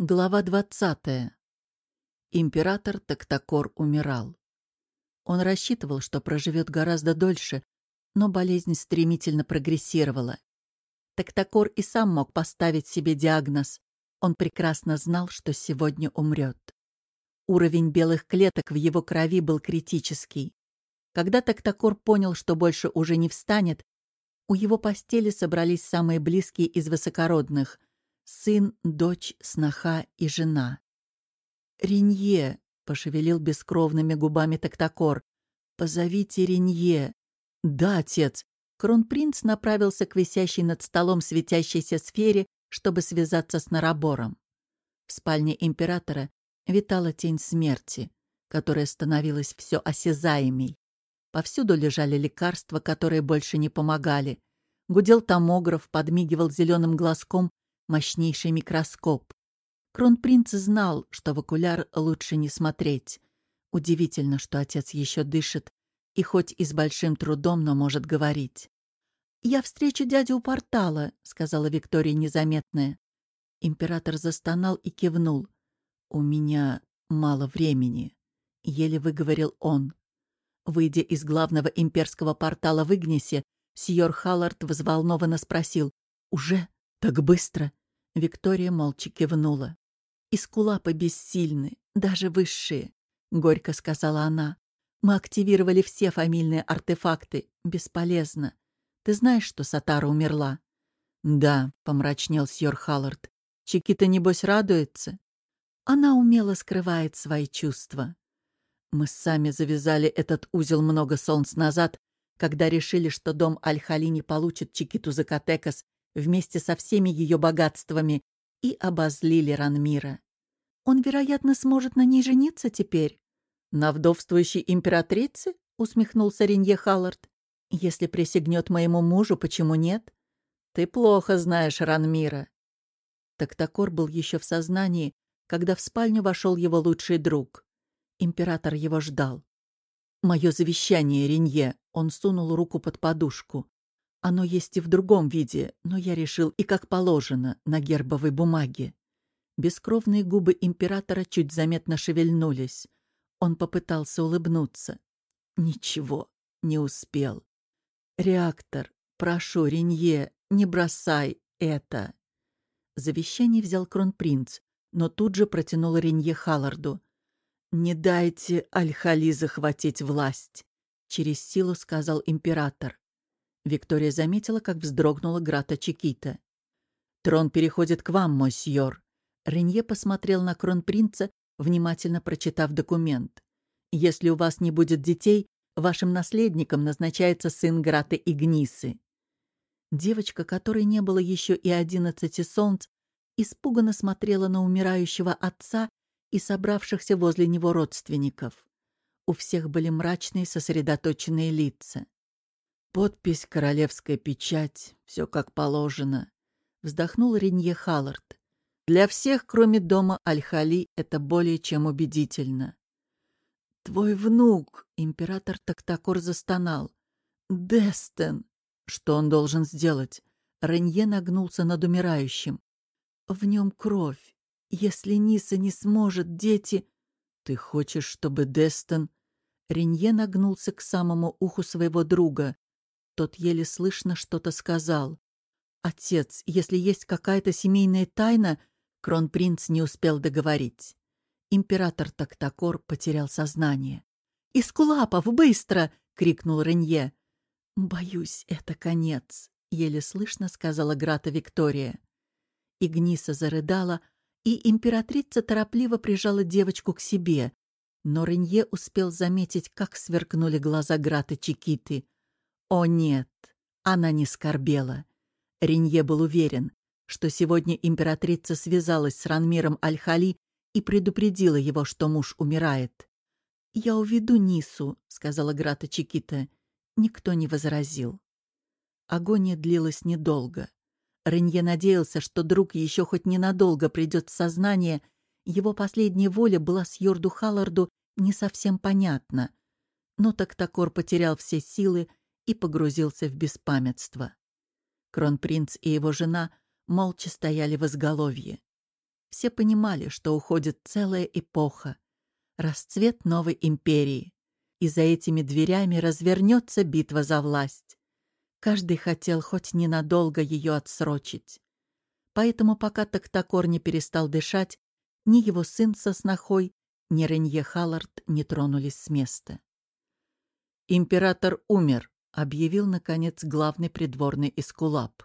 Глава 20. Император Токтакор умирал. Он рассчитывал, что проживет гораздо дольше, но болезнь стремительно прогрессировала. Токтакор и сам мог поставить себе диагноз. Он прекрасно знал, что сегодня умрет. Уровень белых клеток в его крови был критический. Когда Токтакор понял, что больше уже не встанет, у его постели собрались самые близкие из высокородных — сын, дочь, сноха и жена. «Ренье!» — пошевелил бескровными губами Токтакор. «Позовите Ренье!» «Да, отец!» Кронпринц направился к висящей над столом светящейся сфере, чтобы связаться с Нарабором. В спальне императора витала тень смерти, которая становилась все осязаемей. Повсюду лежали лекарства, которые больше не помогали. Гудел томограф, подмигивал зеленым глазком мощнейший микроскоп. Кронпринц знал, что в окуляр лучше не смотреть. Удивительно, что отец еще дышит, и хоть и с большим трудом, но может говорить. «Я встречу дядю у портала», — сказала Виктория незаметная. Император застонал и кивнул. «У меня мало времени», — еле выговорил он. Выйдя из главного имперского портала в Игнисе, Сьор Халлард взволнованно спросил. «Уже? Так быстро?» Виктория молча кивнула. «Искулапы бессильны, даже высшие», — горько сказала она. «Мы активировали все фамильные артефакты. Бесполезно. Ты знаешь, что Сатара умерла?» «Да», — помрачнел Сьор Халлард. «Чикита, небось, радуется?» Она умело скрывает свои чувства. Мы сами завязали этот узел много солнц назад, когда решили, что дом Аль-Хали не получит Чикиту Закатекас вместе со всеми ее богатствами и обозлили Ранмира. Он, вероятно, сможет на ней жениться теперь. «На вдовствующей императрице?» — усмехнулся Ренье Халлард. «Если присягнет моему мужу, почему нет?» «Ты плохо знаешь Ранмира». Токтакор был еще в сознании, когда в спальню вошел его лучший друг. Император его ждал. «Мое завещание, Ренье!» Он сунул руку под подушку. Оно есть и в другом виде, но я решил и как положено, на гербовой бумаге. Бескровные губы императора чуть заметно шевельнулись. Он попытался улыбнуться. Ничего, не успел. «Реактор, прошу, Ренье, не бросай это!» Завещание взял кронпринц, но тут же протянул Ренье Халларду. «Не дайте Аль-Хали захватить власть!» — через силу сказал император. Виктория заметила, как вздрогнула Грата Чикита. «Трон переходит к вам, мой сьор». Ренье посмотрел на кронпринца, внимательно прочитав документ. «Если у вас не будет детей, вашим наследником назначается сын Грата Игнисы». Девочка, которой не было еще и одиннадцати солнц, испуганно смотрела на умирающего отца и собравшихся возле него родственников. У всех были мрачные сосредоточенные лица. Подпись, королевская печать, все как положено. Вздохнул Ренье Халлард. Для всех, кроме дома Аль-Хали, это более чем убедительно. «Твой внук!» — император Токтакор застонал. «Дестен!» Что он должен сделать? Ренье нагнулся над умирающим. «В нем кровь. Если Ниса не сможет, дети...» «Ты хочешь, чтобы Дестен...» Ренье нагнулся к самому уху своего друга. Тот еле слышно что-то сказал. «Отец, если есть какая-то семейная тайна...» Кронпринц не успел договорить. Император Тактакор потерял сознание. «Искулапов, быстро!» — крикнул Ренье. «Боюсь, это конец», — еле слышно сказала Грата Виктория. Игниса зарыдала, и императрица торопливо прижала девочку к себе. Но Ренье успел заметить, как сверкнули глаза Грата Чикиты — о нет, она не скорбела. Ренье был уверен, что сегодня императрица связалась с Ранмиром Аль-Хали и предупредила его, что муж умирает. «Я уведу Нису», — сказала Грата Чикита. Никто не возразил. Агония длилась недолго. Ренье надеялся, что друг еще хоть ненадолго придет в сознание. Его последняя воля была с Йорду Халларду не совсем понятна. Но Токтакор потерял все силы и погрузился в беспамятство. Кронпринц и его жена молча стояли в изголовье. Все понимали, что уходит целая эпоха, расцвет новой империи, и за этими дверями развернется битва за власть. Каждый хотел хоть ненадолго ее отсрочить. Поэтому пока Токтакор не перестал дышать, ни его сын со снохой, ни Ренье Халлард не тронулись с места. «Император умер», — объявил, наконец, главный придворный Эскулап.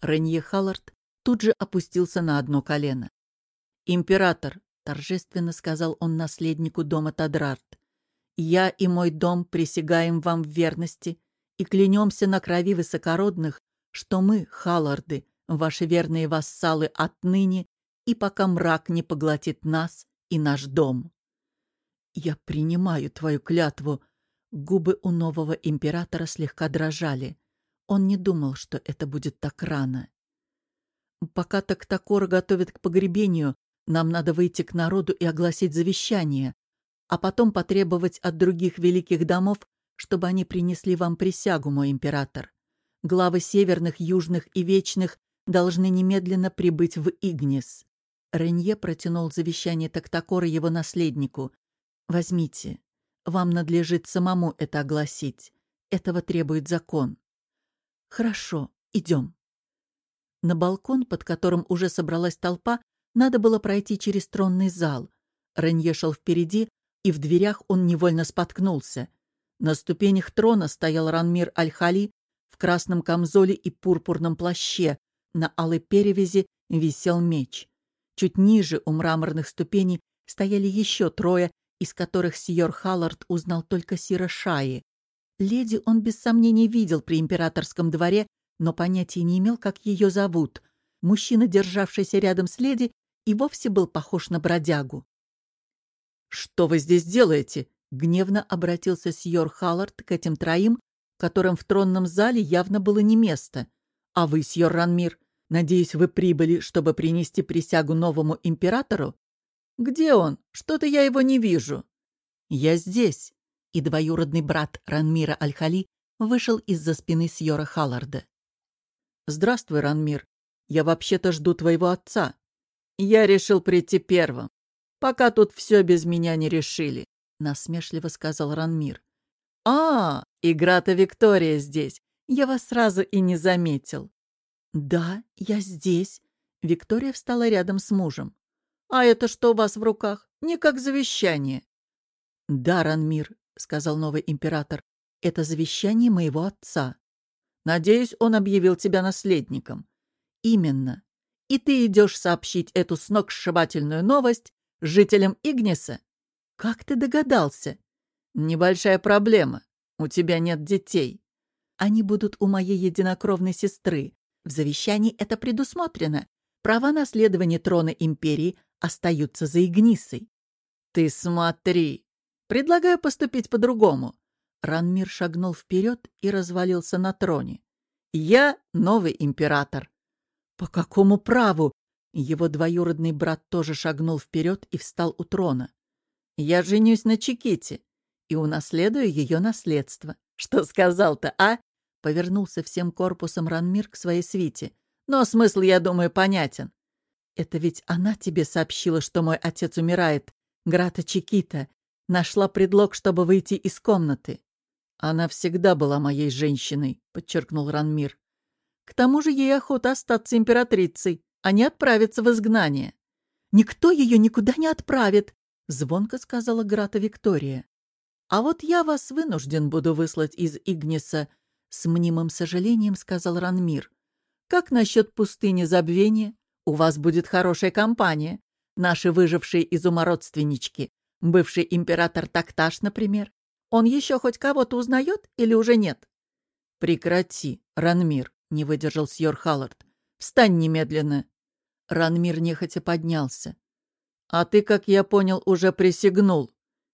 Ренье Халлард тут же опустился на одно колено. «Император», — торжественно сказал он наследнику дома Тадрарт, «я и мой дом присягаем вам в верности и клянемся на крови высокородных, что мы, Халларды, ваши верные вассалы отныне и пока мрак не поглотит нас и наш дом». «Я принимаю твою клятву», Губы у нового императора слегка дрожали. Он не думал, что это будет так рано. Пока Токтакора готовят к погребению, нам надо выйти к народу и огласить завещание, а потом потребовать от других великих домов, чтобы они принесли вам присягу, мой император. Главы северных, южных и вечных должны немедленно прибыть в Игнис. Ренье протянул завещание Токтакора его наследнику. «Возьмите. Вам надлежит самому это огласить. Этого требует закон». «Хорошо, идем». На балкон, под которым уже собралась толпа, надо было пройти через тронный зал. Ренье шел впереди, и в дверях он невольно споткнулся. На ступенях трона стоял Ранмир Аль-Хали в красном камзоле и пурпурном плаще. На алой перевязи висел меч. Чуть ниже у мраморных ступеней стояли еще трое, из которых сьор Халлард узнал только Сира Шаи. Леди он без сомнений видел при императорском дворе, но понятия не имел, как ее зовут. Мужчина, державшийся рядом с леди, и вовсе был похож на бродягу. «Что вы здесь делаете?» — гневно обратился сьор Халлард к этим троим, которым в тронном зале явно было не место. «А вы, сьор Ранмир, надеюсь, вы прибыли, чтобы принести присягу новому императору?» «Где он? Что-то я его не вижу». «Я здесь», и двоюродный брат Ранмира Аль-Хали вышел из-за спины сьора Халларда. «Здравствуй, Ранмир. Я вообще-то жду твоего отца. Я решил прийти первым, пока тут все без меня не решили», — насмешливо сказал Ранмир. «А, игра-то Виктория здесь. Я вас сразу и не заметил». «Да, я здесь». Виктория встала рядом с мужем. «А это что у вас в руках? Не как завещание». «Да, Ранмир», — сказал новый император, — «это завещание моего отца. Надеюсь, он объявил тебя наследником». «Именно. И ты идешь сообщить эту сногсшибательную новость жителям Игниса? Как ты догадался?» «Небольшая проблема. У тебя нет детей. Они будут у моей единокровной сестры. В завещании это предусмотрено. Права наследования трона империи остаются за Игнисой. «Ты смотри! Предлагаю поступить по-другому». Ранмир шагнул вперед и развалился на троне. «Я новый император». «По какому праву?» Его двоюродный брат тоже шагнул вперед и встал у трона. «Я женюсь на Чиките и унаследую ее наследство. Что сказал-то, а?» Повернулся всем корпусом Ранмир к своей свите. «Но смысл, я думаю, понятен. Это ведь она тебе сообщила, что мой отец умирает, Грата Чикита. Нашла предлог, чтобы выйти из комнаты. Она всегда была моей женщиной, подчеркнул Ранмир. К тому же ей охота остаться императрицей, а не отправиться в изгнание. Никто ее никуда не отправит, звонко сказала Грата Виктория. А вот я вас вынужден буду выслать из Игниса, с мнимым сожалением сказал Ранмир. Как насчет пустыни забвения? У вас будет хорошая компания. Наши выжившие из ума родственнички. Бывший император Такташ, например. Он еще хоть кого-то узнает или уже нет? Прекрати, Ранмир, не выдержал сьор Халлард. Встань немедленно. Ранмир нехотя поднялся. А ты, как я понял, уже присягнул.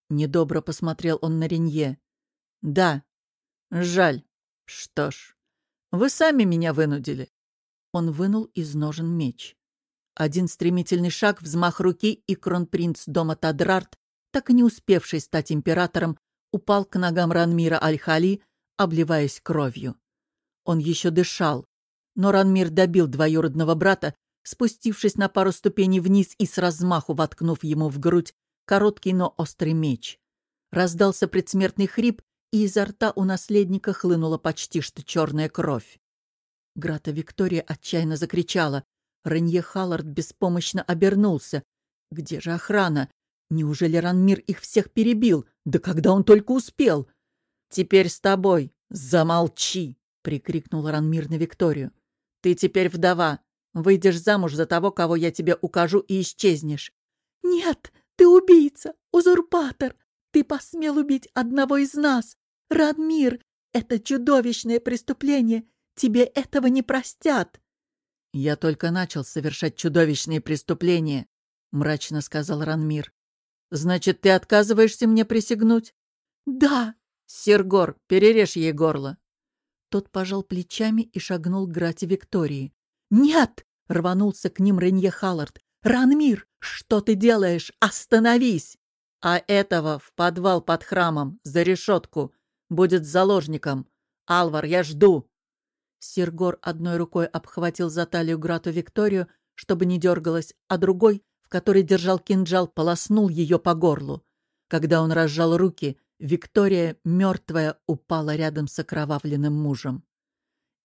Недобро посмотрел он на Ренье. Да. Жаль. Что ж, вы сами меня вынудили. Он вынул из ножен меч. Один стремительный шаг, взмах руки, и кронпринц дома Тадрарт, так и не успевший стать императором, упал к ногам Ранмира Аль-Хали, обливаясь кровью. Он еще дышал, но Ранмир добил двоюродного брата, спустившись на пару ступеней вниз и с размаху воткнув ему в грудь короткий, но острый меч. Раздался предсмертный хрип, и изо рта у наследника хлынула почти что черная кровь. Грата Виктория отчаянно закричала. Ренье Халлард беспомощно обернулся. «Где же охрана? Неужели Ранмир их всех перебил? Да когда он только успел?» «Теперь с тобой. Замолчи!» — прикрикнул Ранмир на Викторию. «Ты теперь вдова. Выйдешь замуж за того, кого я тебе укажу, и исчезнешь». «Нет, ты убийца, узурпатор. Ты посмел убить одного из нас. Ранмир, это чудовищное преступление. Тебе этого не простят!» «Я только начал совершать чудовищные преступления», — мрачно сказал Ранмир. «Значит, ты отказываешься мне присягнуть?» «Да!» «Сергор, перережь ей горло!» Тот пожал плечами и шагнул к Грате Виктории. «Нет!» — рванулся к ним Ренье Халлард. «Ранмир, что ты делаешь? Остановись!» «А этого в подвал под храмом, за решетку. Будет заложником. Алвар, я жду!» Сергор одной рукой обхватил за талию Грату Викторию, чтобы не дергалась, а другой, в которой держал кинжал, полоснул ее по горлу. Когда он разжал руки, Виктория, мертвая, упала рядом с окровавленным мужем.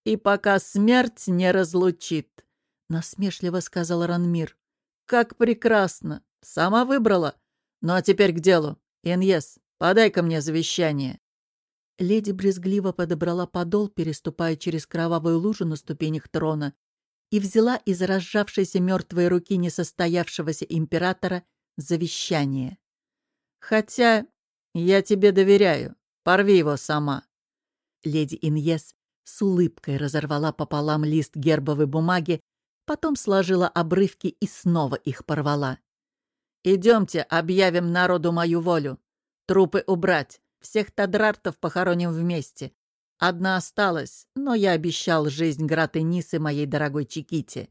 «И пока смерть не разлучит», — насмешливо сказал Ранмир. «Как прекрасно! Сама выбрала. Ну а теперь к делу. Иньес, подай-ка мне завещание». Леди брезгливо подобрала подол, переступая через кровавую лужу на ступенях трона, и взяла из разжавшейся мертвой руки несостоявшегося императора завещание. «Хотя я тебе доверяю. Порви его сама». Леди Иньес с улыбкой разорвала пополам лист гербовой бумаги, потом сложила обрывки и снова их порвала. «Идемте, объявим народу мою волю. Трупы убрать. Всех тадрартов похороним вместе. Одна осталась, но я обещал жизнь Граты Нисы моей дорогой Чиките.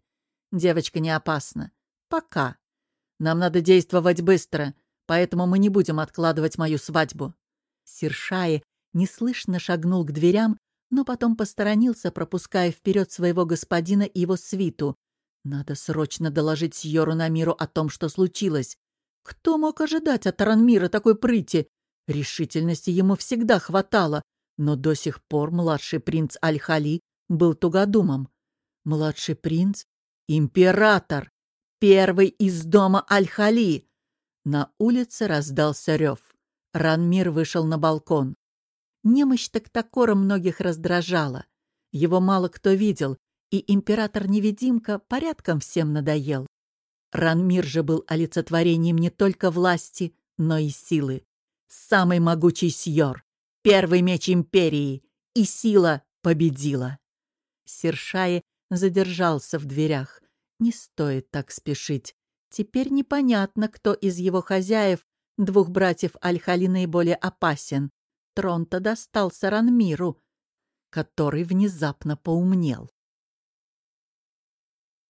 Девочка не опасна. Пока. Нам надо действовать быстро, поэтому мы не будем откладывать мою свадьбу». Сершаи неслышно шагнул к дверям, но потом посторонился, пропуская вперед своего господина и его свиту. Надо срочно доложить Сьору на миру о том, что случилось. Кто мог ожидать от Ранмира такой прыти? Решительности ему всегда хватало, но до сих пор младший принц Аль-Хали был тугодумом. Младший принц — император, первый из дома Аль-Хали. На улице раздался рев. Ранмир вышел на балкон. Немощь Тактакора многих раздражала. Его мало кто видел, и император-невидимка порядком всем надоел. Ранмир же был олицетворением не только власти, но и силы самый могучий Сьор, первый меч Империи, и сила победила. Сершаи задержался в дверях. Не стоит так спешить. Теперь непонятно, кто из его хозяев, двух братьев Аль-Хали, наиболее опасен. Трон-то достался Ранмиру, который внезапно поумнел.